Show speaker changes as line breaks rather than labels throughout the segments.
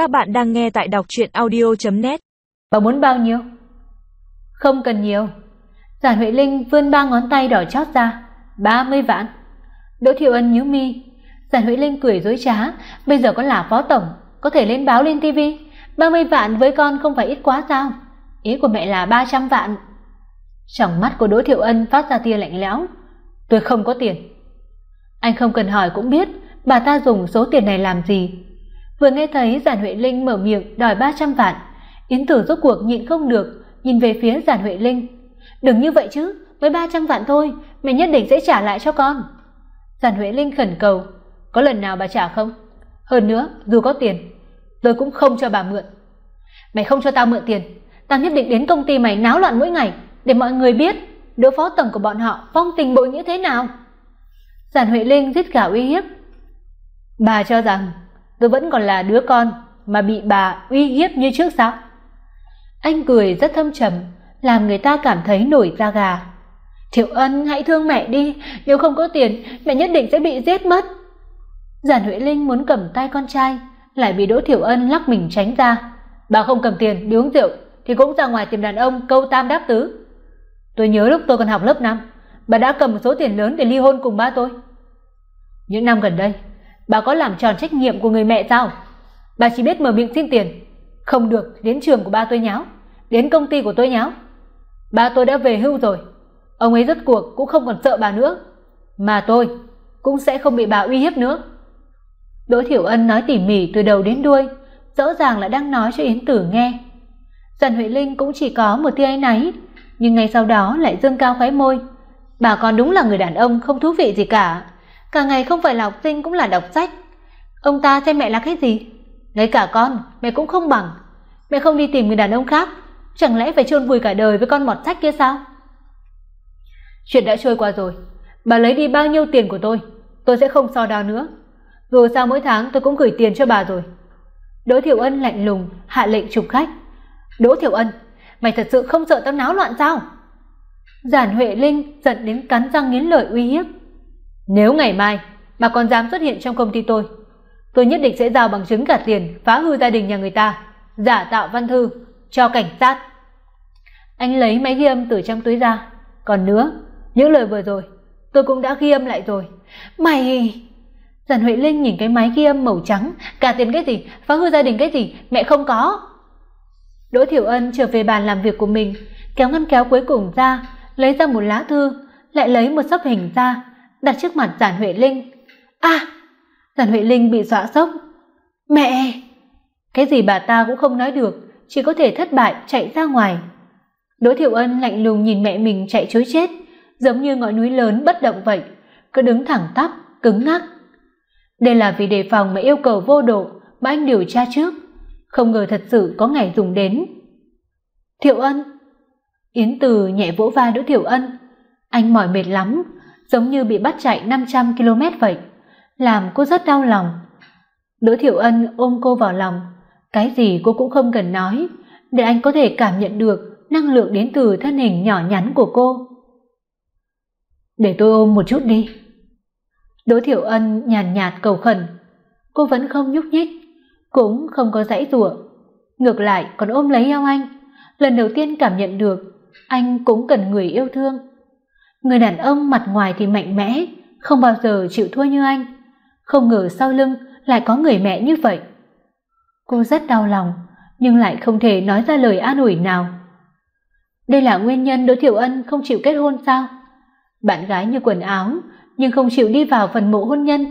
Các bạn đang nghe tại đọc truyện audio.net.
Bà muốn bao nhiêu? Không cần nhiều. Giản Huệ Linh vươn ba ngón tay đỏ chót ra, ba mươi vạn. Đỗ Thiệu Ân nhíu mi, Giản Huệ Linh cười dối trá, bây giờ con là phó tổng, có thể lên báo lên tivi, ba mươi vạn với con không phải ít quá sao? Ý của mẹ là ba trăm vạn. Trong mắt của Đỗ Thiệu Ân phát ra tia lạnh lẽo, tôi không có tiền. Anh không cần hỏi cũng biết, bà ta dùng số tiền này làm gì. Vừa nghe thấy Giản Huệ Linh mở miệng đòi ba trăm vạn, Yến Tử rốt cuộc nhịn không được, nhìn về phía Giản Huệ Linh. "Đừng như vậy chứ, mới ba trăm vạn thôi, mẹ nhất định sẽ trả lại cho con." Giản Huệ Linh khẩn cầu, "Có lần nào bà trả không? Hơn nữa, dù có tiền, tôi cũng không cho bà mượn." "Mày không cho tao mượn tiền, tao nhất định đến công ty mày náo loạn mỗi ngày, để mọi người biết đứa phó tổng của bọn họ phong tình bội như thế nào." Giản Huệ Linh rít gào uy hiếp. "Bà cho rằng tôi vẫn còn là đứa con mà bị bà uy hiếp như trước sao?" Anh cười rất thâm trầm, làm người ta cảm thấy nổi da gà. "Thiệu Ân, hãy thương mẹ đi, nếu không có tiền, mẹ nhất định sẽ bị giết mất." Giản Huệ Linh muốn cầm tay con trai, lại bị Đỗ Thiệu Ân lắc mình tránh ra. "Bà không cầm tiền đi uống rượu thì cũng ra ngoài tìm đàn ông câu tam đáp tứ." Tôi nhớ lúc tôi còn học lớp 5, bà đã cầm một số tiền lớn để ly hôn cùng ba tôi. Những năm gần đây, bà có làm tròn trách nhiệm của người mẹ sao? Bà chỉ biết mở miệng xin tiền, không được đến trường của ba tôi nháo, đến công ty của tôi nháo. Ba tôi đã về hưu rồi, ông ấy rốt cuộc cũng không còn sợ bà nữa, mà tôi cũng sẽ không bị bà uy hiếp nữa. Đỗ Thiểu Ân nói tỉ mỉ từ đầu đến đuôi, rõ ràng là đang nói cho Yến Tử nghe. Trần Huệ Linh cũng chỉ có một tia áy náy, nhưng ngay sau đó lại dương cao khóe môi. Bà con đúng là người đàn ông không thú vị gì cả, cả ngày không phải là học sinh cũng là đọc sách. Ông ta xem mẹ là cái gì? Ngay cả con, mẹ cũng không bằng. Mẹ không đi tìm người đàn ông khác, chẳng lẽ phải chôn vùi cả đời với con mọt sách kia sao? Chuyện đã trôi qua rồi, bà lấy đi bao nhiêu tiền của tôi, tôi sẽ không so đo nữa. Dù sao mỗi tháng tôi cũng gửi tiền cho bà rồi. Đỗ thiểu Ân lạnh lùng hạ lệnh chụp khách. "Đỗ thiểu Ân, mày thật sự không sợ tao náo loạn sao?" Giản Huệ Linh giận đến cắn răng nghiến lợi uy hiếp. "Nếu ngày mai mà còn dám xuất hiện trong công ty tôi, tôi nhất định sẽ giao bằng chứng cả tiền phá hư gia đình nhà người ta, giả tạo văn thư cho cảnh sát." Anh lấy máy ghi âm từ trong túi ra, còn nữa, những lời vừa rồi tôi cũng đã ghi âm lại rồi. "Mày..." Giản Huệ Linh nhìn cái máy ghi âm màu trắng, cả tiền cái gì, phá hư gia đình cái gì, mẹ không có. Đỗ Thiểu Ân trở về bàn làm việc của mình, kéo ngăn kéo cuối cùng ra, lấy ra một lá thư, lại lấy một sấp hình ra, đặt trước mặt Giản Huệ Linh. A! À, Giản Huệ Linh bị dọa sốc. Mẹ! Cái gì bà ta cũng không nói được, chỉ có thể thất bại chạy ra ngoài. Đỗ thiệu Ân lạnh lùng nhìn mẹ mình chạy trối chết, giống như ngọn núi lớn bất động vậy, cứ đứng thẳng tắp, cứng ngắc. Đây là vì đề phòng mà yêu cầu vô độ mà anh điều tra trước, không ngờ thật sự có ngày dùng đến. Thiệu Ân, Yến Từ nhẹ vỗ vai Đỗ Thiệu Ân, anh mỏi mệt lắm, giống như bị bắt chạy 500 km vậy, làm cô rất đau lòng. Đỗ Thiệu Ân ôm cô vào lòng, cái gì cô cũng không cần nói, để anh có thể cảm nhận được năng lượng đến từ thân hình nhỏ nhắn của cô. Để tôi ôm một chút đi. Đỗ Thiểu Ân nhàn nhạt, cầu khẩn, cô vẫn không nhúc nhích, cũng không có dãy giụa, ngược lại còn ôm lấy eo anh, lần đầu tiên cảm nhận được anh cũng cần người yêu thương. Người đàn ông mặt ngoài thì mạnh mẽ, không bao giờ chịu thua như anh, không ngờ sau lưng lại có người mẹ như vậy. Cô rất đau lòng, nhưng lại không thể nói ra lời an ủi nào. Đây là nguyên nhân Đỗ Thiểu Ân không chịu kết hôn sao? Bạn gái như quần áo, nhưng không chịu đi vào phần mộ hôn nhân,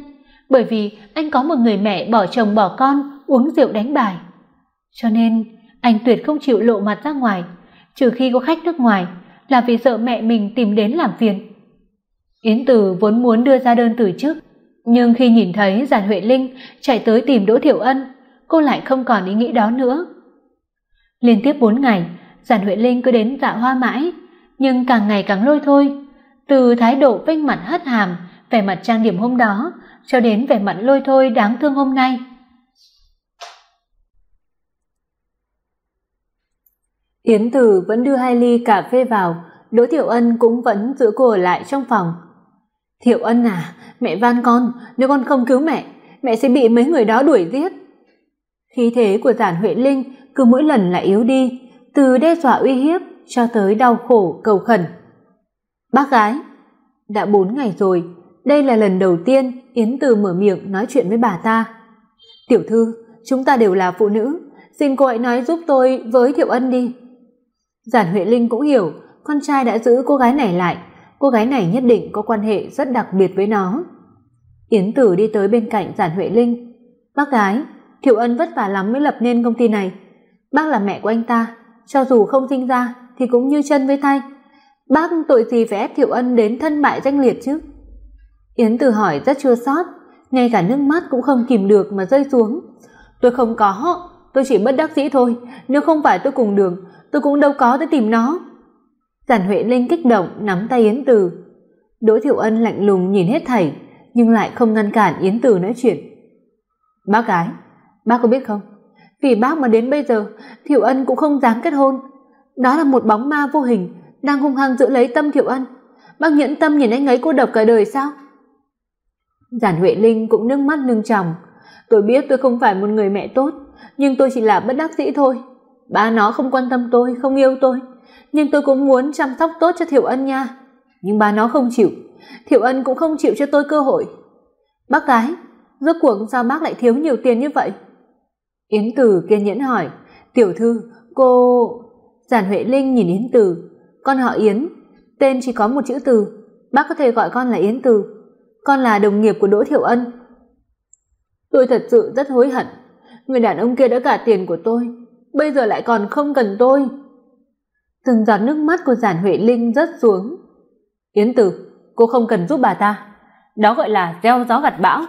bởi vì anh có một người mẹ bỏ chồng bỏ con, uống rượu đánh bài. Cho nên, anh tuyệt không chịu lộ mặt ra ngoài, trừ khi có khách nước ngoài, là vì sợ mẹ mình tìm đến làm phiền. Yến Từ vốn muốn đưa ra đơn từ chức, nhưng khi nhìn thấy Giản Huệ Linh chạy tới tìm Đỗ Thiểu Ân, cô lại không còn ý nghĩ đó nữa. Liên tiếp 4 ngày, Giản Huệ Linh cứ đến dạ hoa mãi, nhưng càng ngày càng lôi thôi, từ thái độ vênh mặt hất hàm, vẻ mặt trang điểm hôm đó, cho đến vẻ mặt lôi thôi đáng thương hôm nay. Yến Từ vẫn đưa hai ly cà phê vào, Đỗ Thiệu Ân cũng vẫn giữ cô ở lại trong phòng. "Thiệu Ân à, mẹ van con, nếu con không cứu mẹ, mẹ sẽ bị mấy người đó đuổi giết." Khí thế của Giản Huệ Linh cứ mỗi lần lại yếu đi, từ đe dọa uy hiếp cho tới đau khổ cầu khẩn. "Bác gái, đã bốn ngày rồi, đây là lần đầu tiên Yến Từ mở miệng nói chuyện với bà ta. "Tiểu thư, chúng ta đều là phụ nữ, xin cô hãy nói giúp tôi với Thiệu Ân đi." Giản Huệ Linh cũng hiểu, con trai đã giữ cô gái này lại, cô gái này nhất định có quan hệ rất đặc biệt với nó. Yến Tử đi tới bên cạnh Giản Huệ Linh. "Bác gái, Thiệu Ân vất vả lắm mới lập nên công ty này. Bác là mẹ của anh ta, cho dù không sinh ra thì cũng như chân với tay. Bác tội gì phải ép Thiệu Ân đến thân bại danh liệt chứ?" Yến Tử hỏi rất chua xót, ngay cả nước mắt cũng không kìm được mà rơi xuống. "Tôi không có, tôi chỉ bất đắc dĩ thôi, nếu không phải tôi cùng đường, tôi cũng đâu có tới tìm nó." Giản Huệ Linh kích động nắm tay Yến Từ. Đỗ Thiệu Ân lạnh lùng nhìn hết thảy, nhưng lại không ngăn cản Yến Từ nói chuyện. "Bác gái, bác có biết không, vì bác mà đến bây giờ Thiệu Ân cũng không dám kết hôn. Đó là một bóng ma vô hình đang hung hăng giữ lấy tâm Thiệu Ân. Bác nhẫn tâm nhìn anh ấy cô độc cả đời sao?" Giản Huệ Linh cũng nước mắt lưng tròng. "Tôi biết tôi không phải một người mẹ tốt, nhưng tôi chỉ là bất đắc dĩ thôi. Ba nó không quan tâm tôi, không yêu tôi." nhưng tôi cũng muốn chăm sóc tốt cho Thiệu Ân nha. Nhưng bà nó không chịu, Thiệu Ân cũng không chịu cho tôi cơ hội. Bác gái, rốt cuộc sao bác lại thiếu nhiều tiền như vậy? Yến Từ kiên nhẫn hỏi, "Tiểu thư, cô..." Giản Huệ Linh nhìn Yến Từ, "Con họ Yến, tên chỉ có một chữ Từ, bác có thể gọi con là Yến Từ, con là đồng nghiệp của Đỗ Thiệu Ân." Tôi thật sự rất hối hận, người đàn ông kia đã cả tiền của tôi, bây giờ lại còn không cần tôi từng giọt nước mắt của Giản Huệ Linh rớt xuống. "Yến Tử, cô không cần giúp bà ta, đó gọi là gieo gió gặt bão."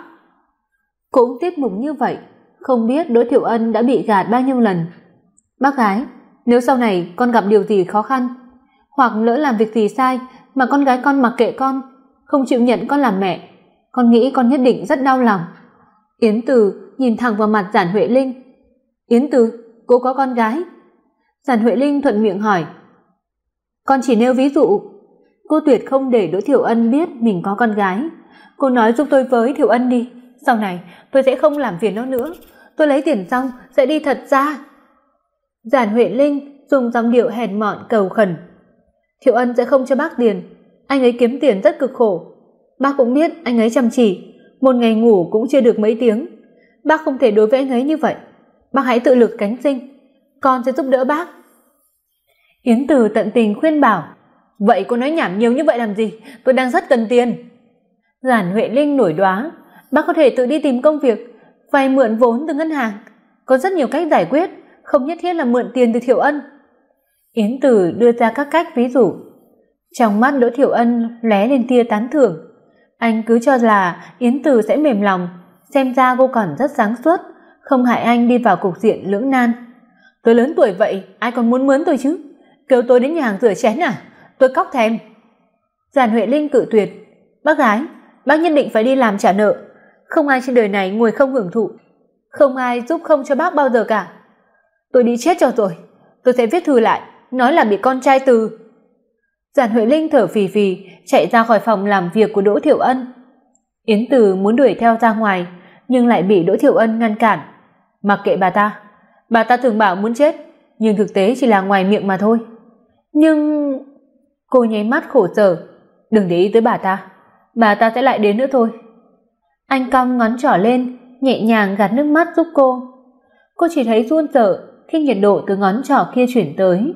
Cũng tiếp mục như vậy, không biết Đỗ Thiệu Ân đã bị gạt bao nhiêu lần. "Bác gái, nếu sau này con gặp điều gì khó khăn, hoặc lỡ làm việc gì sai mà con gái con mặc kệ con, không chịu nhận con làm mẹ, con nghĩ con nhất định rất đau lòng." Yến Từ nhìn thẳng vào mặt Giản Huệ Linh. "Yến Từ, cô có con gái?" Giản Huệ Linh thuận miệng hỏi. Con chỉ nêu ví dụ. Cô tuyệt không để đỗ thiểu ân biết mình có con gái. Cô nói giúp tôi với thiểu ân đi. Sau này, tôi sẽ không làm phiền nó nữa. Tôi lấy tiền xong, sẽ đi thật ra giản huệ linh dùng giọng điệu hèn mọn cầu khẩn. Thiệu ân sẽ không cho bác tiền. Anh ấy kiếm tiền rất cực khổ. Bác cũng biết anh ấy chăm chỉ. Một ngày ngủ cũng chưa được mấy tiếng. Bác không thể đối với anh ấy như vậy bác hãy tự lực cánh sinh con sẽ giúp đỡ bác Yến Từ tận tình khuyên bảo, "Vậy cô nói nhảm nhiều như vậy làm gì? Tôi đang rất cần tiền." Giản Huệ Linh nổi đoá, "Bác có thể tự đi tìm công việc, vay mượn vốn từ ngân hàng, có rất nhiều cách giải quyết, không nhất thiết là mượn tiền từ Thiệu Ân." Yến Từ đưa ra các cách ví dụ. Trong mắt Đỗ Thiệu Ân lóe lên tia tán thưởng. Anh cứ cho là Yến Từ sẽ mềm lòng, xem ra cô còn rất sáng suốt, không hại anh đi vào cục diện lưỡng nan. Tôi lớn tuổi vậy, ai còn muốn mướn tôi chứ? kêu tôi đến nhà hàng rửa chén à? Tôi cóc thèm. Giản huệ linh cự tuyệt. Bác gái bác nhất định phải đi làm trả nợ. Không ai trên đời này ngồi không hưởng thụ. Không ai giúp không cho bác bao giờ cả. Tôi đi chết cho rồi. Tôi sẽ viết thư lại nói là bị con trai từ. Giản huệ linh thở phì phì chạy ra khỏi phòng làm việc của đỗ thiểu ân. Yến từ muốn đuổi theo ra ngoài nhưng lại bị đỗ thiểu ân ngăn cản mặc kệ bà ta. Bà ta thường bảo muốn chết, nhưng thực tế chỉ là ngoài miệng mà thôi. Nhưng cô nháy mắt khổ sở. Đừng để ý tới bà ta. Bà ta sẽ lại đến nữa thôi. Anh cong ngón trỏ lên, nhẹ nhàng gạt nước mắt giúp cô. Cô chỉ thấy run sợ khi nhiệt độ từ ngón trỏ kia chuyển tới.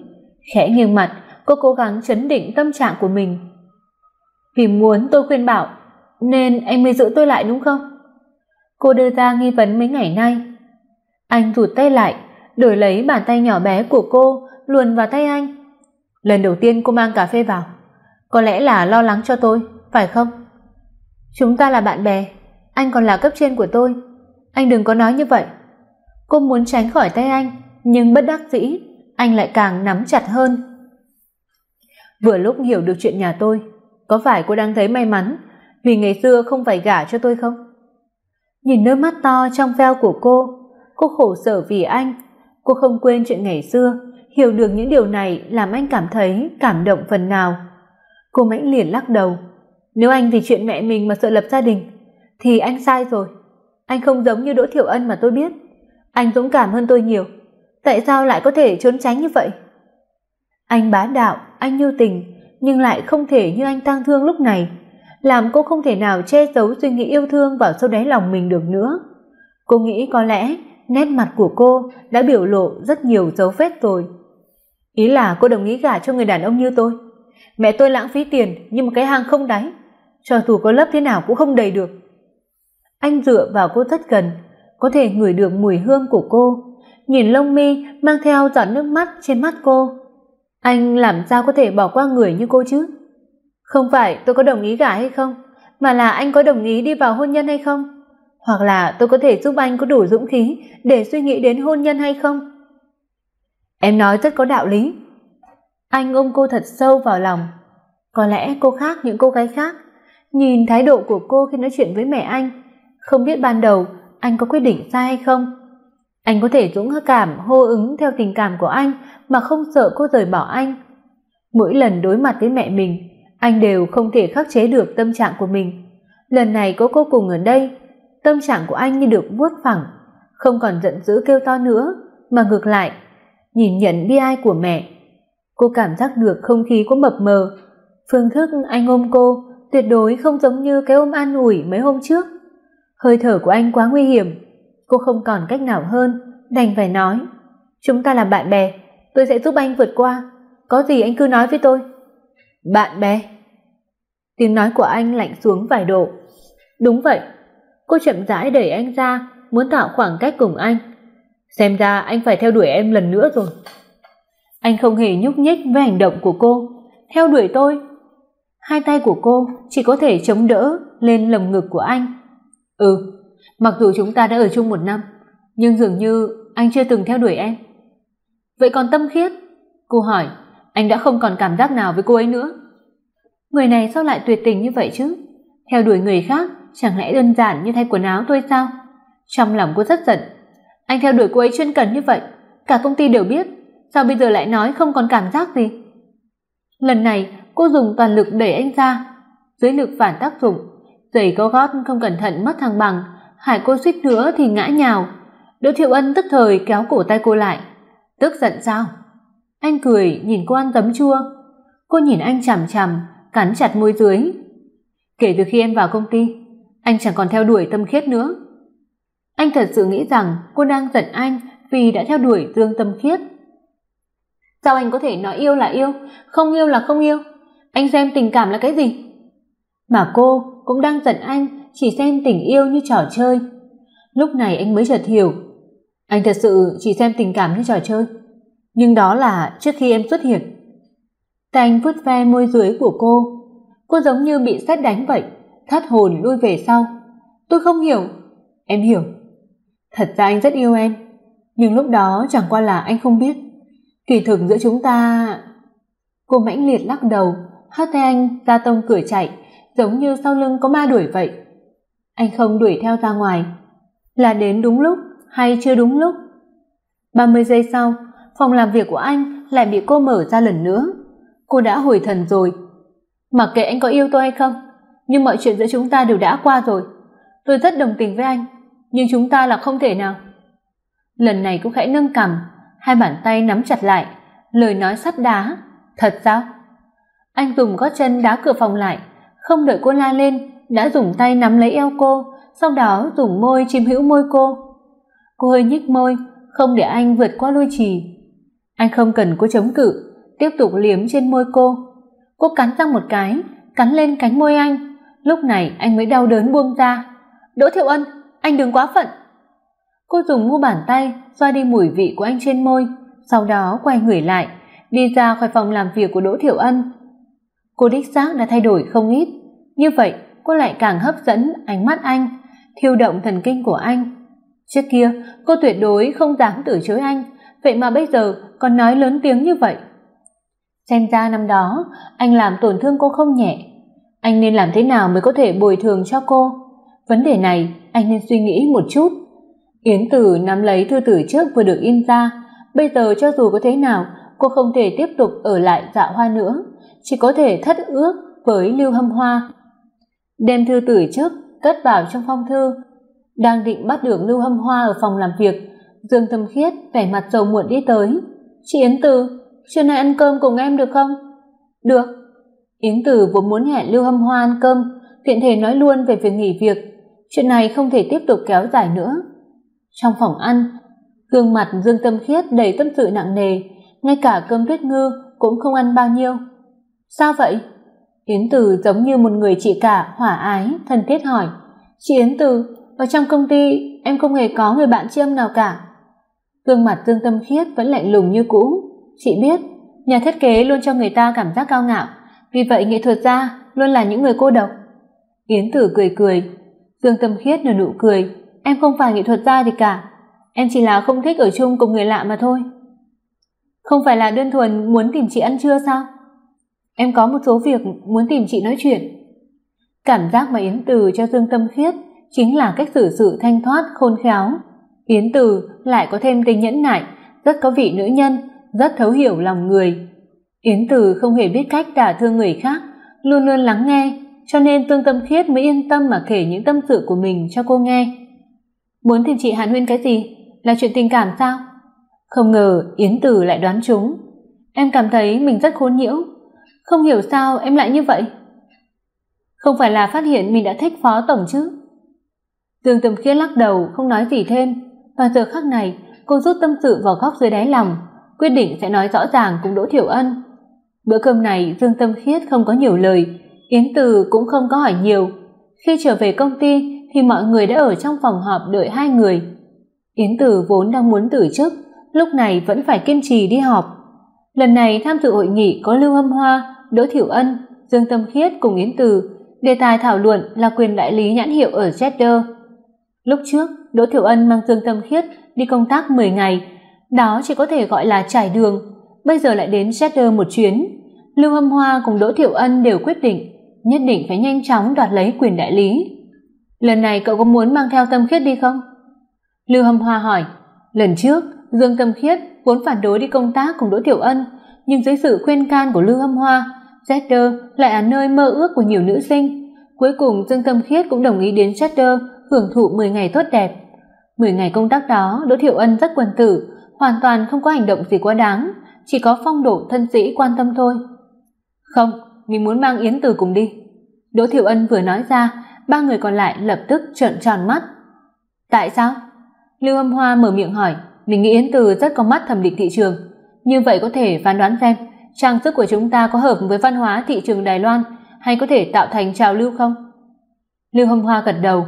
Khẽ nghiêng mặt, cô cố gắng chấn định tâm trạng của mình. Vì muốn tôi khuyên bảo, nên anh mới giữ tôi lại đúng không? Cô đưa ra nghi vấn mấy ngày nay anh rụt tay lại, đổi lấy bàn tay nhỏ bé của cô, luồn vào tay anh. Lần đầu tiên cô mang cà phê vào, có lẽ là lo lắng cho tôi, phải không? Chúng ta là bạn bè, anh còn là cấp trên của tôi, anh đừng có nói như vậy. Cô muốn tránh khỏi tay anh, nhưng bất đắc dĩ, anh lại càng nắm chặt hơn. Vừa lúc hiểu được chuyện nhà tôi, có phải cô đang thấy may mắn vì ngày xưa không phải gả cho tôi không? Nhìn đôi mắt to trong veo của cô cô khổ sở vì anh. Cô không quên chuyện ngày xưa hiểu được những điều này làm anh cảm thấy cảm động phần nào. Cô mãnh liền lắc đầu. Nếu anh vì chuyện mẹ mình mà sợ lập gia đình thì anh sai rồi. Anh không giống như đỗ thiểu ân mà tôi biết. Anh dũng cảm hơn tôi nhiều, tại sao lại có thể trốn tránh như vậy? Anh bá đạo, anh nhu tình, nhưng lại không thể như anh tang thương lúc này, làm cô không thể nào che giấu suy nghĩ yêu thương vào sâu đáy lòng mình được nữa. Cô nghĩ có lẽ nét mặt của cô đã biểu lộ rất nhiều dấu vết rồi. Ý là cô đồng ý gả cho người đàn ông như tôi. Mẹ tôi lãng phí tiền như một cái hang không đáy, cho dù có lấp thế nào cũng không đầy được. Anh dựa vào cô rất gần, có thể ngửi được mùi hương của cô, nhìn lông mi mang theo giọt nước mắt trên mắt cô. Anh làm sao có thể bỏ qua người như cô chứ? Không phải tôi có đồng ý gả hay không, mà là anh có đồng ý đi vào hôn nhân hay không? Hoặc là tôi có thể giúp anh có đủ dũng khí để suy nghĩ đến hôn nhân hay không? Em nói rất có đạo lý. Anh ôm cô thật sâu vào lòng. Có lẽ cô khác những cô gái khác, nhìn thái độ của cô khi nói chuyện với mẹ anh, không biết ban đầu anh có quyết định sai hay không. Anh có thể dũng cảm hô ứng theo tình cảm của anh mà không sợ cô rời bỏ anh. Mỗi lần đối mặt với mẹ mình, anh đều không thể khắc chế được tâm trạng của mình. Lần này có cô cùng ở đây, tâm trạng của anh như được vuốt phẳng, không còn giận dữ kêu to nữa, mà ngược lại, nhìn nhận bi ai của mẹ. Cô cảm giác được không khí có mập mờ, phương thức anh ôm cô tuyệt đối không giống như cái ôm an ủi mấy hôm trước. Hơi thở của anh quá nguy hiểm, cô không còn cách nào hơn, đành phải nói, "Chúng ta là bạn bè, tôi sẽ giúp anh vượt qua, có gì anh cứ nói với tôi." "Bạn bè?" Tiếng nói của anh lạnh xuống vài độ. "Đúng vậy." Cô chậm rãi đẩy anh ra, muốn tạo khoảng cách cùng anh. Xem ra anh phải theo đuổi em lần nữa rồi. Anh không hề nhúc nhích với hành động của cô, theo đuổi tôi. Hai tay của cô chỉ có thể chống đỡ lên lồng ngực của anh. Ừ, mặc dù chúng ta đã ở chung một năm, nhưng dường như anh chưa từng theo đuổi em. Vậy còn Tâm Khiết? Cô hỏi, anh đã không còn cảm giác nào với cô ấy nữa. Người này sao lại tuyệt tình như vậy chứ? Theo đuổi người khác chẳng lẽ đơn giản như thay quần áo thôi sao? Trong lòng cô rất giận. Anh theo đuổi cô ấy chuyên cần như vậy, cả công ty đều biết, sao bây giờ lại nói không còn cảm giác gì? Lần này, cô dùng toàn lực đẩy anh ra, dưới lực phản tác dụng, giày cao gót không cẩn thận mất thăng bằng, hại cô suýt nữa thì ngã nhào. Đỗ Thiệu Ân tức thời kéo cổ tay cô lại. Tức giận sao? Anh cười nhìn cô ăn tấm chua. Cô nhìn anh chằm chằm, cắn chặt môi dưới. Kể từ khi em vào công ty, anh chẳng còn theo đuổi Tâm Khiết nữa. Anh thật sự nghĩ rằng cô đang giận anh vì đã theo đuổi Dương Tâm Khiết. Sao anh có thể nói yêu là yêu, không yêu là không yêu? Anh xem tình cảm là cái gì? Mà cô cũng đang giận anh, chỉ xem tình yêu như trò chơi. Lúc này anh mới chợt hiểu, anh thật sự chỉ xem tình cảm như trò chơi, nhưng đó là trước khi em xuất hiện. Tay anh vuốt ve môi dưới của cô, cô giống như bị sét đánh vậy, thất hồn lui về sau. Tôi không hiểu. Em hiểu. Thật ra anh rất yêu em, nhưng lúc đó chẳng qua là anh không biết. Kỳ thực giữa chúng ta... Cô mãnh liệt lắc đầu, hất tay anh ra tông cửa chạy, giống như sau lưng có ma đuổi vậy. Anh không đuổi theo ra ngoài, là đến đúng lúc hay chưa đúng lúc. 30 giây sau, phòng làm việc của anh lại bị cô mở ra lần nữa. Cô đã hồi thần rồi. Mặc kệ anh có yêu tôi hay không, nhưng mọi chuyện giữa chúng ta đều đã qua rồi. Tôi rất đồng tình với anh, nhưng chúng ta là không thể nào. Lần này cũng khẽ nâng cằm, hai bàn tay nắm chặt lại, lời nói sắt đá, "Thật sao?" Anh dùng gót chân đá cửa phòng lại, không đợi cô la lên, đã dùng tay nắm lấy eo cô, sau đó dùng môi chiếm hữu môi cô. Cô hơi nhếch môi, không để anh vượt qua lôi trì. Anh không cần cô chống cự, tiếp tục liếm trên môi cô. Cô cắn răng một cái, cắn lên cánh môi anh. Lúc này anh mới đau đớn buông ra. "Đỗ Thiệu Ân, anh đừng quá phận." Cô dùng mu bàn tay xoa đi mùi vị của anh trên môi, sau đó quay người lại, đi ra khỏi phòng làm việc của Đỗ Thiệu Ân. Cô đích xác đã thay đổi không ít, như vậy cô lại càng hấp dẫn ánh mắt anh, thiêu động thần kinh của anh. Trước kia, cô tuyệt đối không dám từ chối anh, vậy mà bây giờ còn nói lớn tiếng như vậy. Xem ra năm đó, anh làm tổn thương cô không nhẹ. Anh nên làm thế nào mới có thể bồi thường cho cô? Vấn đề này anh nên suy nghĩ một chút. Yến Tử nắm lấy thư tử trước vừa được in ra, bây giờ cho dù có thế nào, cô không thể tiếp tục ở lại Dạ Hoa nữa, chỉ có thể thất ước với Lưu Hâm Hoa. Đem thư tử trước cất vào trong phong thư, đang định bắt được Lưu Hâm Hoa ở phòng làm việc, Dương Thâm Khiết vẻ mặt dầu muộn đi tới. "Chị Yến Tử, trưa nay ăn cơm cùng em được không?" "Được." Yến Từ vốn muốn hẹn Lưu Hâm Hoa ăn cơm, tiện thể nói luôn về việc nghỉ việc, chuyện này không thể tiếp tục kéo dài nữa. Trong phòng ăn, gương mặt Dương Tâm Khiết đầy tâm sự nặng nề, ngay cả cơm tuyết ngư cũng không ăn bao nhiêu. "Sao vậy?" Yến Từ giống như một người chị cả hỏa ái, thân thiết hỏi. "Chị Yến Từ, ở trong công ty em không hề có người bạn tri nào cả." Gương mặt Dương Tâm Khiết vẫn lạnh lùng như cũ. "Chị biết, nhà thiết kế luôn cho người ta cảm giác cao ngạo, vì vậy nghệ thuật gia luôn là những người cô độc." Yến Tử cười cười, Dương Tâm Khiết nở nụ cười, "Em không phải nghệ thuật gia gì cả, em chỉ là không thích ở chung cùng người lạ mà thôi." Không phải là đơn thuần muốn tìm chị ăn trưa sao? Em có một số việc muốn tìm chị nói chuyện. Cảm giác mà Yến Từ cho Dương Tâm Khiết chính là cách xử sự thanh thoát khôn khéo. Yến Từ lại có thêm tính nhẫn nại, rất có vị nữ nhân, rất thấu hiểu lòng người. Yến Từ không hề biết cách đả thương người khác, luôn luôn lắng nghe, cho nên Tương Tâm Khiết mới yên tâm mà kể những tâm sự của mình cho cô nghe. Muốn tìm chị Hàn Huyên cái gì? Là chuyện tình cảm sao? Không ngờ Yến Từ lại đoán trúng. Em cảm thấy mình rất khốn nhiễu, không hiểu sao em lại như vậy. Không phải là phát hiện mình đã thích Phó tổng chứ? Tương Tâm Khiết lắc đầu không nói gì thêm, và giờ khắc này, cô rút tâm sự vào góc dưới đáy lòng, quyết định sẽ nói rõ ràng cùng Đỗ Thiểu Ân. Bữa cơm này Dương Tâm Khiết không có nhiều lời, Yến Từ cũng không có hỏi nhiều. Khi trở về công ty thì mọi người đã ở trong phòng họp đợi hai người. Yến Từ vốn đang muốn từ chức, lúc này vẫn phải kiên trì đi họp. Lần này tham dự hội nghị có Lưu Hâm Hoa, Đỗ Thiểu Ân, Dương Tâm Khiết cùng Yến Từ, đề tài thảo luận là quyền đại lý nhãn hiệu ở Cheddar. Lúc trước, Đỗ Thiểu Ân mang Dương Tâm Khiết đi công tác 10 ngày, đó chỉ có thể gọi là trải đường, bây giờ lại đến Cheddar một chuyến. Lưu Hâm Hoa cùng Đỗ Thiệu Ân đều quyết định nhất định phải nhanh chóng đoạt lấy quyền đại lý. Lần này cậu có muốn mang theo Tâm Khiết đi không? Lưu Hâm Hoa hỏi. Lần trước, Dương Tâm Khiết vốn phản đối đi công tác cùng Đỗ Thiệu Ân, nhưng dưới sự khuyên can của Lưu Hâm Hoa, Cheddar lại là nơi mơ ước của nhiều nữ sinh. Cuối cùng Dương Tâm Khiết cũng đồng ý đến Cheddar hưởng thụ 10 ngày tốt đẹp. 10 ngày công tác đó, Đỗ Thiệu Ân rất quần tử, hoàn toàn không có hành động gì quá đáng, chỉ có phong độ thân sĩ quan tâm thôi. "Không, mình muốn mang Yến Từ cùng đi." Đỗ Thiệu Ân vừa nói ra, ba người còn lại lập tức trợn tròn mắt. "Tại sao?" Lưu Âm Hoa mở miệng hỏi, mình nghĩ Yến Từ rất có mắt thẩm định thị trường, như vậy có thể phán đoán xem trang sức của chúng ta có hợp với văn hóa thị trường Đài Loan hay có thể tạo thành trào lưu không? Lưu Hâm Hoa gật đầu,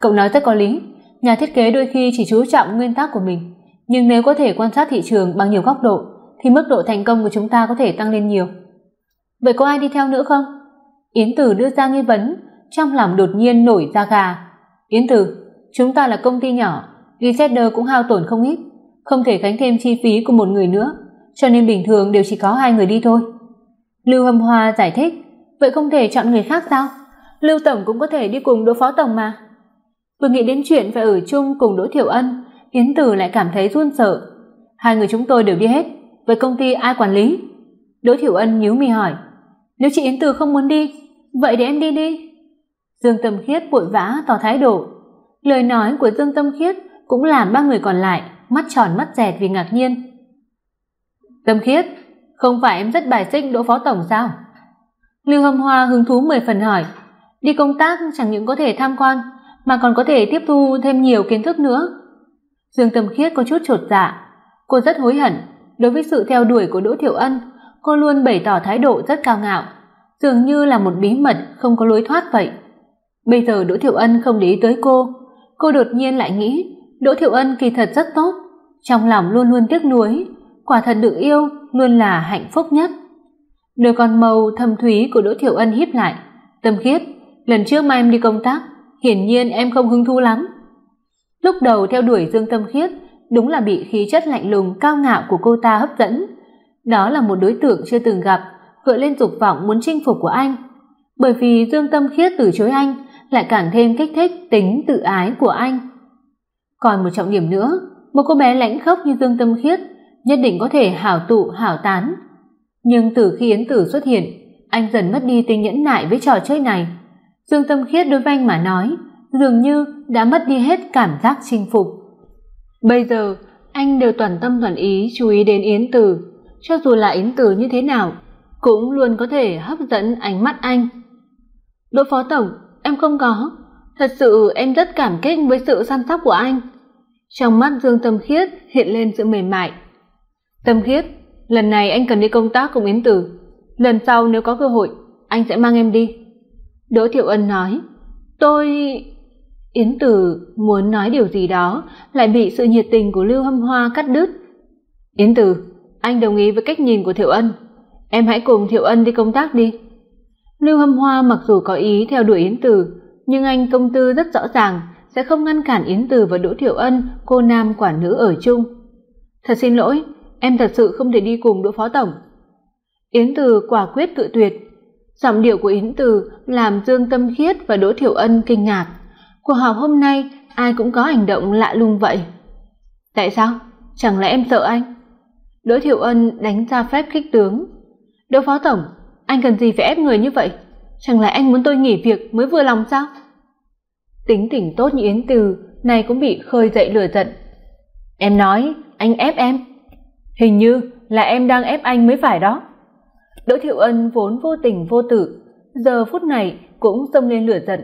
cậu nói rất có lý, nhà thiết kế đôi khi chỉ chú trọng nguyên tắc của mình, nhưng nếu có thể quan sát thị trường bằng nhiều góc độ thì mức độ thành công của chúng ta có thể tăng lên nhiều. Vậy có ai đi theo nữa không? Yến Tử đưa ra nghi vấn, trong lòng đột nhiên nổi da gà. Yến Tử, chúng ta là công ty nhỏ, Resetter cũng hao tổn không ít, không thể gánh thêm chi phí của một người nữa, cho nên bình thường đều chỉ có hai người đi thôi. Lưu Hâm Hoa giải thích, vậy không thể chọn người khác sao? Lưu tổng cũng có thể đi cùng Đỗ phó tổng mà. Vừa nghĩ đến chuyện phải ở chung cùng Đỗ Thiểu Ân, Yến Tử lại cảm thấy run sợ. Hai người chúng tôi đều đi hết, vậy công ty ai quản lý? Đỗ Thiểu Ân nhíu mi hỏi, nếu chị Yến Từ không muốn đi, vậy để em đi đi. Dương Tâm Khiết vội vã tỏ thái độ. Lời nói của Dương Tâm Khiết cũng làm ba người còn lại mắt tròn mắt dẹt vì ngạc nhiên. Tâm Khiết, không phải em rất bài xích Đỗ phó tổng sao? Lưu Hâm Hoa hứng thú mười phần hỏi, đi công tác chẳng những có thể tham quan mà còn có thể tiếp thu thêm nhiều kiến thức nữa. Dương Tâm Khiết có chút chột dạ, cô rất hối hận đối với sự theo đuổi của Đỗ Thiểu Ân, cô luôn bày tỏ thái độ rất cao ngạo, dường như là một bí mật không có lối thoát vậy. Bây giờ Đỗ Thiểu Ân không để ý tới cô, cô đột nhiên lại nghĩ, Đỗ Thiểu Ân kỳ thật rất tốt, trong lòng luôn luôn tiếc nuối, quả thật được yêu luôn là hạnh phúc nhất. Đôi con màu thâm thúy của Đỗ Thiểu Ân híp lại, "Tâm Khiết, lần trước mà em đi công tác, hiển nhiên em không hứng thú lắm." Lúc đầu theo đuổi Dương Tâm Khiết, đúng là bị khí chất lạnh lùng cao ngạo của cô ta hấp dẫn. Đó là một đối tượng chưa từng gặp, gợi lên dục vọng muốn chinh phục của anh. Bởi vì Dương Tâm Khiết từ chối anh, lại càng thêm kích thích tính tự ái của anh. Còn một trọng điểm nữa, một cô bé lãnh khốc như Dương Tâm Khiết nhất định có thể hảo tụ hảo tán. Nhưng từ khi Yến Tử xuất hiện, anh dần mất đi tính nhẫn nại với trò chơi này. Dương Tâm Khiết đối với anh mà nói, dường như đã mất đi hết cảm giác chinh phục. Bây giờ, anh đều toàn tâm toàn ý chú ý đến Yến Từ, cho dù là Yến Từ như thế nào, cũng luôn có thể hấp dẫn ánh mắt anh. "Đỗ phó tổng, em không có, thật sự em rất cảm kích với sự săn sóc của anh." Trong mắt Dương Tâm Khiết hiện lên sự mềm mại. "Tâm Khiết, lần này anh cần đi công tác cùng Yến Từ, lần sau nếu có cơ hội, anh sẽ mang em đi." Đỗ Thiệu Ân nói. "Tôi..." Yến Từ muốn nói điều gì đó, lại bị sự nhiệt tình của Lưu Hâm Hoa cắt đứt. "Yến Từ, anh đồng ý với cách nhìn của Thiệu Ân, em hãy cùng Thiệu Ân đi công tác đi." Lưu Hâm Hoa mặc dù có ý theo đuổi Yến Từ, nhưng anh công tư rất rõ ràng, sẽ không ngăn cản Yến Từ và Đỗ Thiệu Ân, cô nam quả nữ ở chung. "Thật xin lỗi, em thật sự không thể đi cùng Đỗ phó tổng." Yến Từ quả quyết cự tuyệt. Giọng điệu của Yến Từ làm Dương Tâm Khiết và Đỗ Thiệu Ân kinh ngạc. Cuộc họp hôm nay ai cũng có hành động lạ lùng vậy. Tại sao? Chẳng lẽ em sợ anh? Đỗ Thiệu Ân đánh ra phép khích tướng. Đỗ phó tổng, anh cần gì phải ép người như vậy? Chẳng lẽ anh muốn tôi nghỉ việc mới vừa lòng sao? Tính tình tốt như Yến Từ này cũng bị khơi dậy lửa giận. Em nói, anh ép em. Hình như là em đang ép anh mới phải đó. Đỗ Thiệu Ân vốn vô tình vô tử, giờ phút này cũng xông lên lửa giận.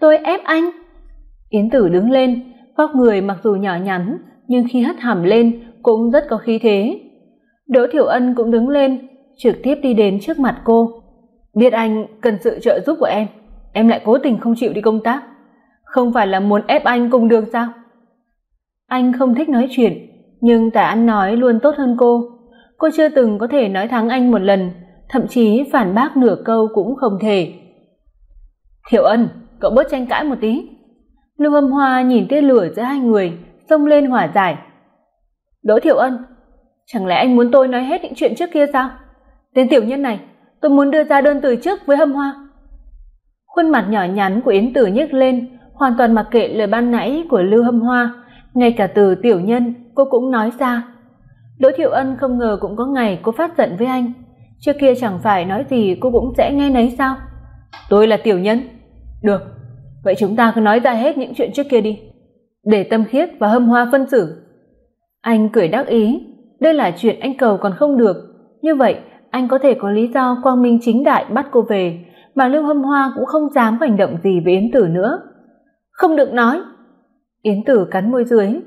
Tôi ép anh? Yến Tử đứng lên, vóc người mặc dù nhỏ nhắn, nhưng khi hất hàm lên cũng rất có khí thế. Đỗ Thiểu Ân cũng đứng lên, trực tiếp đi đến trước mặt cô. Biết anh cần sự trợ giúp của em, em lại cố tình không chịu đi công tác, không phải là muốn ép anh cùng đường sao? Anh không thích nói chuyện, nhưng tài ăn nói luôn tốt hơn cô. Cô chưa từng có thể nói thắng anh một lần, thậm chí phản bác nửa câu cũng không thể. Thiệu Ân, cậu bớt tranh cãi một tí. Lưu Âm Hoa nhìn tia lửa giữa hai người, xông lên hòa giải. Đỗ Thiệu Ân, chẳng lẽ anh muốn tôi nói hết những chuyện trước kia sao? Tên tiểu nhân này, tôi muốn đưa ra đơn từ trước với Hâm Hoa. Khuôn mặt nhỏ nhắn của Yến Tử nhếch lên, hoàn toàn mặc kệ lời ban nãy của Lưu Hâm Hoa, ngay cả từ tiểu nhân cô cũng nói ra. Đỗ Thiệu Ân không ngờ cũng có ngày cô phát giận với anh, trước kia chẳng phải nói gì cô cũng sẽ nghe nấy sao? Tôi là tiểu nhân. Được, vậy chúng ta cứ nói ra hết những chuyện trước kia đi, để Tâm Khiết và Hâm Hoa phân xử. Anh cười đắc ý, đây là chuyện anh cầu còn không được, như vậy anh có thể có lý do quang minh chính đại bắt cô về, mà Lưu Hâm Hoa cũng không dám hành động gì với Yến Tử nữa. Không được nói. Yến Tử cắn môi dưới,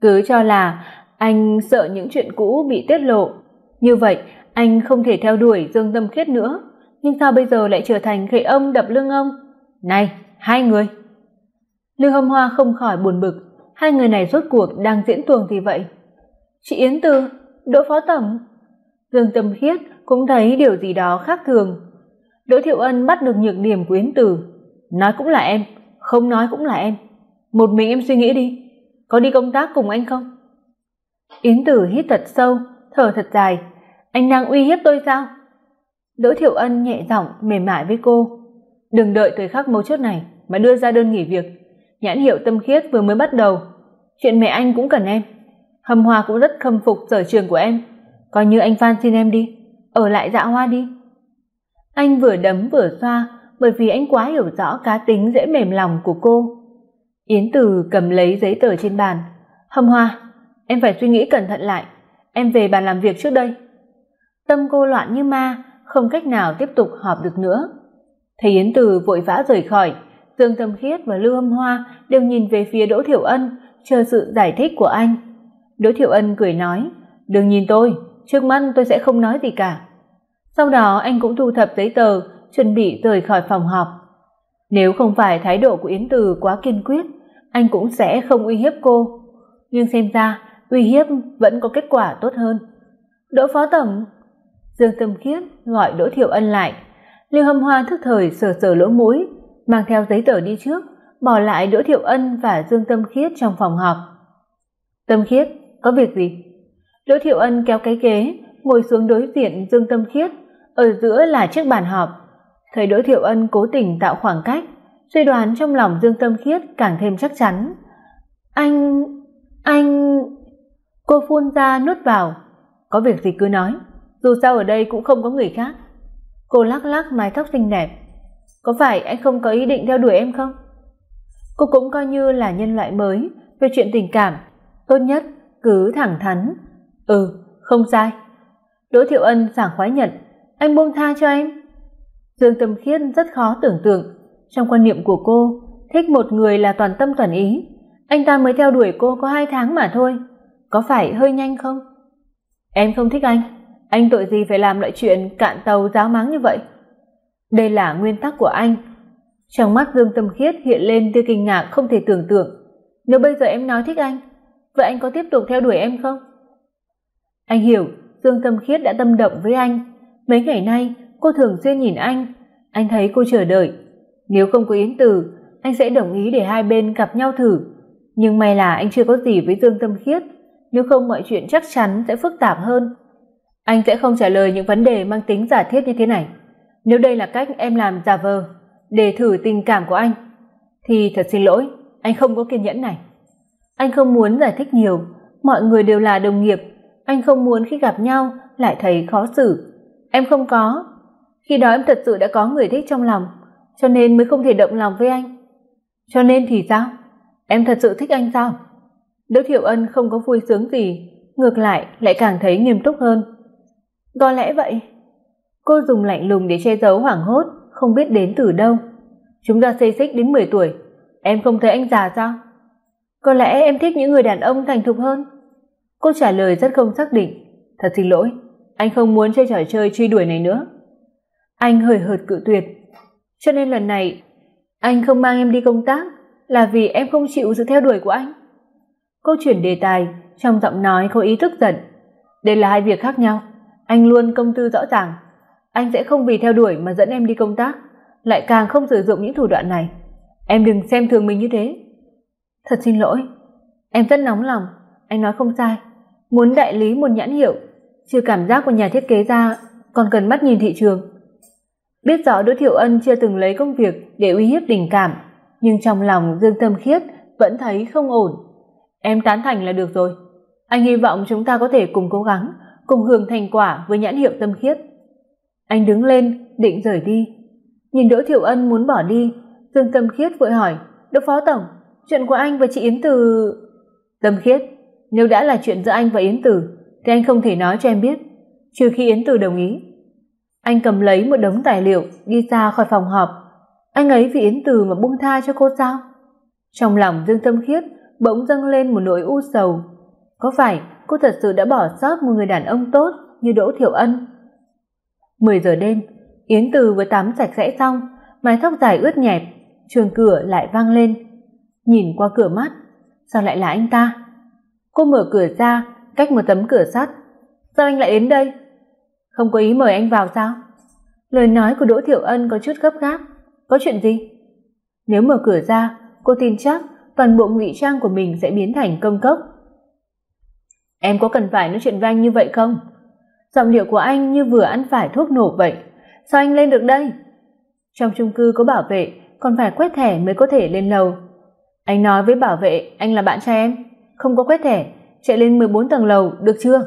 cứ cho là anh sợ những chuyện cũ bị tiết lộ, như vậy anh không thể theo đuổi Dương Tâm Khiết nữa, nhưng sao bây giờ lại trở thành gậy ông đập lưng ông? Này, hai người. Lưu Hâm Hoa không khỏi buồn bực, hai người này rốt cuộc đang diễn tuồng gì vậy? Chị Yến Từ, Đỗ Phó Tổng. Dương Tâm Khiết cũng thấy điều gì đó khác thường. Đỗ Thiệu Ân bắt được nhược điểm của Yến Từ, nói cũng là em, không nói cũng là em. Một mình em suy nghĩ đi, có đi công tác cùng anh không? Yến Tử hít thật sâu, thở thật dài, anh đang uy hiếp tôi sao? Đỗ Thiệu Ân nhẹ giọng mềm mại với cô, đừng đợi thời khắc mấu chốt này mà đưa ra đơn nghỉ việc. Nhãn hiệu Tâm Khiết vừa mới bắt đầu, chuyện mẹ anh cũng cần em. Hầm Hoa cũng rất khâm phục sở trường của em, coi như anh Phan xin em đi, ở lại Dạ Hoa đi. Anh vừa đấm vừa xoa, bởi vì anh quá hiểu rõ cá tính dễ mềm lòng của cô. Yến Từ cầm lấy giấy tờ trên bàn, "Hầm Hoa, em phải suy nghĩ cẩn thận lại, em về bàn làm việc trước đây." Tâm cô loạn như ma, không cách nào tiếp tục họp được nữa. Thầy Yến Từ vội vã rời khỏi, Dương Tâm Khiết và Lưu Hâm Hoa đều nhìn về phía Đỗ Thiểu Ân, chờ sự giải thích của anh. Đỗ Thiểu Ân cười nói, "Đừng nhìn tôi, trước mắt tôi sẽ không nói gì cả." Sau đó anh cũng thu thập giấy tờ, chuẩn bị rời khỏi phòng họp. Nếu không phải thái độ của Yến Từ quá kiên quyết, anh cũng sẽ không uy hiếp cô. Nhưng xem ra, uy hiếp vẫn có kết quả tốt hơn. "Đỗ phó tổng." Dương Tâm Khiết gọi Đỗ thiểu Ân lại. Lưu Hâm Hoa thức thời sờ sờ lỗ mũi, mang theo giấy tờ đi trước, bỏ lại Đỗ Thiệu Ân và Dương Tâm Khiết trong phòng họp. "Tâm Khiết, có việc gì?" Đỗ Thiệu Ân kéo cái ghế, ngồi xuống đối diện Dương Tâm Khiết, ở giữa là chiếc bàn họp. Thấy Đỗ Thiệu Ân cố tình tạo khoảng cách, suy đoán trong lòng Dương Tâm Khiết càng thêm chắc chắn. "Anh, anh..." Cô phun ra nuốt vào, "Có việc gì cứ nói, dù sao ở đây cũng không có người khác." Cô lắc lắc mái tóc xinh đẹp, "Có phải anh không có ý định theo đuổi em không?" Cô cũng coi như là nhân loại mới về chuyện tình cảm, tốt nhất cứ thẳng thắn, "Ừ, không sai." Đỗ Thiệu Ân sảng khoái nhận, "Anh buông tha cho em." Dương Tâm Khiết rất khó tưởng tượng, trong quan niệm của cô, thích một người là toàn tâm toàn ý, anh ta mới theo đuổi cô có hai tháng mà thôi, có phải hơi nhanh không? Em không thích anh, anh tội gì phải làm loại chuyện cạn tàu giáo máng như vậy? Đây là nguyên tắc của anh. Trong mắt Dương Tâm Khiết hiện lên tia kinh ngạc không thể tưởng tượng. Nếu bây giờ em nói thích anh, vậy anh có tiếp tục theo đuổi em không? Anh hiểu, Dương Tâm Khiết đã tâm động với anh. Mấy ngày nay, cô thường xuyên nhìn anh, anh thấy cô chờ đợi. Nếu không có Yến Từ, anh sẽ đồng ý để hai bên gặp nhau thử. Nhưng may là anh chưa có gì với Dương Tâm Khiết, nếu không mọi chuyện chắc chắn sẽ phức tạp hơn. Anh sẽ không trả lời những vấn đề mang tính giả thiết như thế này. Nếu đây là cách em làm giả vờ để thử tình cảm của anh thì thật xin lỗi, anh không có kiên nhẫn này. Anh không muốn giải thích nhiều, mọi người đều là đồng nghiệp, anh không muốn khi gặp nhau lại thấy khó xử. Em không có. Khi đó em thật sự đã có người thích trong lòng, cho nên mới không thể động lòng với anh. Cho nên thì sao? Em thật sự thích anh sao? Đỗ Thiệu Ân không có vui sướng gì, ngược lại lại càng thấy nghiêm túc hơn. Có lẽ vậy. Cô dùng lạnh lùng để che giấu hoảng hốt, không biết đến từ đâu. Chúng ta xây xích đến 10 tuổi, em không thấy anh già sao? Có lẽ em thích những người đàn ông thành thục hơn. Cô trả lời rất không xác định. Thật xin lỗi, anh không muốn chơi trò chơi truy đuổi này nữa. Anh hời hợt cự tuyệt. Cho nên lần này, anh không mang em đi công tác là vì em không chịu sự theo đuổi của anh. Cô chuyển đề tài, trong giọng nói có ý tức giận. Đây là hai việc khác nhau, anh luôn công tư rõ ràng, anh sẽ không vì theo đuổi mà dẫn em đi công tác, lại càng không sử dụng những thủ đoạn này. Em đừng xem thường mình như thế. Thật xin lỗi, em rất nóng lòng, anh nói không sai. Muốn đại lý một nhãn hiệu, trừ cảm giác của nhà thiết kế ra, còn cần mắt nhìn thị trường. Biết rõ Đỗ Thiệu Ân chưa từng lấy công việc để uy hiếp tình cảm, nhưng trong lòng Dương Tâm Khiết vẫn thấy không ổn. Em tán thành là được rồi. Anh hy vọng chúng ta có thể cùng cố gắng, cùng hưởng thành quả với nhãn hiệu Tâm Khiết. Anh đứng lên, định rời đi. Nhìn Đỗ Thiệu Ân muốn bỏ đi, Dương Tâm Khiết vội hỏi, "Đỗ phó tổng, chuyện của anh và chị Yến Từ..." Tâm Khiết, nếu đã là chuyện giữa anh và Yến Từ, thì anh không thể nói cho em biết, trừ khi Yến Từ đồng ý. Anh cầm lấy một đống tài liệu đi ra khỏi phòng họp. Anh ấy vì Yến Từ mà buông tha cho cô sao? Trong lòng Dương Tâm Khiết bỗng dâng lên một nỗi u sầu. Có phải cô thật sự đã bỏ sót một người đàn ông tốt như Đỗ Thiểu Ân? 10 giờ đêm, Yến Từ vừa tắm sạch sẽ xong, mái tóc dài ướt nhẹp, chuông cửa lại vang lên. Nhìn qua cửa mắt, sao lại là anh ta? Cô mở cửa ra, cách một tấm cửa sắt. Sao anh lại đến đây? Không có ý mời anh vào sao? Lời nói của Đỗ Thiểu Ân có chút gấp gáp. Có chuyện gì? Nếu mở cửa ra, cô tin chắc toàn bộ ngụy trang của mình sẽ biến thành công cốc. Em có cần phải nói chuyện với anh như vậy không? Giọng điệu của anh như vừa ăn phải thuốc nổ vậy. Sao anh lên được đây? Trong chung cư có bảo vệ, còn phải quét thẻ mới có thể lên lầu. Anh nói với bảo vệ anh là bạn trai em, không có quét thẻ, chạy lên 14 tầng lầu được chưa?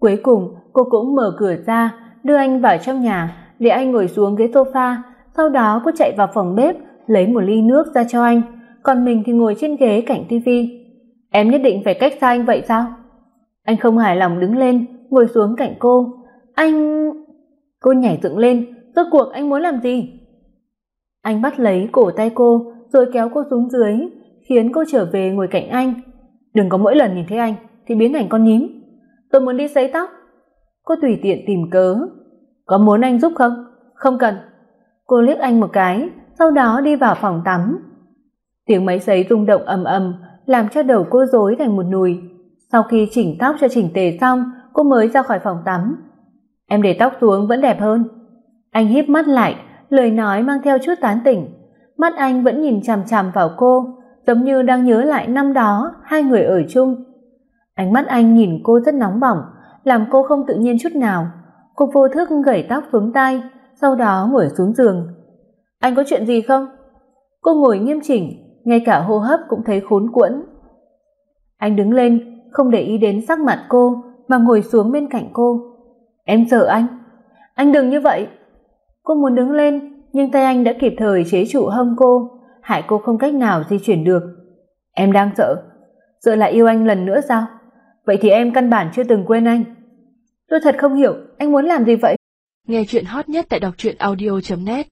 Cuối cùng, cô cũng mở cửa ra, đưa anh vào trong nhà, để anh ngồi xuống ghế sofa, sau đó cô chạy vào phòng bếp, lấy một ly nước ra cho anh, còn mình thì ngồi trên ghế cạnh tivi. Em nhất định phải cách xa anh vậy sao? Anh không hài lòng đứng lên, ngồi xuống cạnh cô. Anh... Cô nhảy dựng lên, rốt cuộc anh muốn làm gì? Anh bắt lấy cổ tay cô, rồi kéo cô xuống dưới, khiến cô trở về ngồi cạnh anh. Đừng có mỗi lần nhìn thấy anh thì biến thành con nhím. Tôi muốn đi sấy tóc. Cô tùy tiện tìm cớ. Có muốn anh giúp không? Không cần. Cô liếc anh một cái, sau đó đi vào phòng tắm. Tiếng máy sấy rung động ầm ầm, làm cho đầu cô rối thành một nùi. Sau khi chỉnh tóc cho chỉnh tề xong, cô mới ra khỏi phòng tắm. Em để tóc xuống vẫn đẹp hơn. Anh híp mắt lại, lời nói mang theo chút tán tỉnh. Mắt anh vẫn nhìn chằm chằm vào cô, giống như đang nhớ lại năm đó hai người ở chung. Ánh mắt anh nhìn cô rất nóng bỏng, làm cô không tự nhiên chút nào. Cô vô thức gẩy tóc xuống tay, sau đó ngồi xuống giường. Anh có chuyện gì không? Cô ngồi nghiêm chỉnh, ngay cả hô hấp cũng thấy khốn quẫn Anh đứng lên, không để ý đến sắc mặt cô, mà ngồi xuống bên cạnh cô. Em sợ anh. Anh đừng như vậy. Cô muốn đứng lên, nhưng tay anh đã kịp thời chế trụ hông cô, hại cô không cách nào di chuyển được. Em đang sợ. Sợ lại yêu anh lần nữa sao? vậy thì em căn bản chưa từng quên anh. Tôi thật không hiểu, anh muốn làm gì vậy?
Nghe chuyện hot nhất tại đọc truyện audio net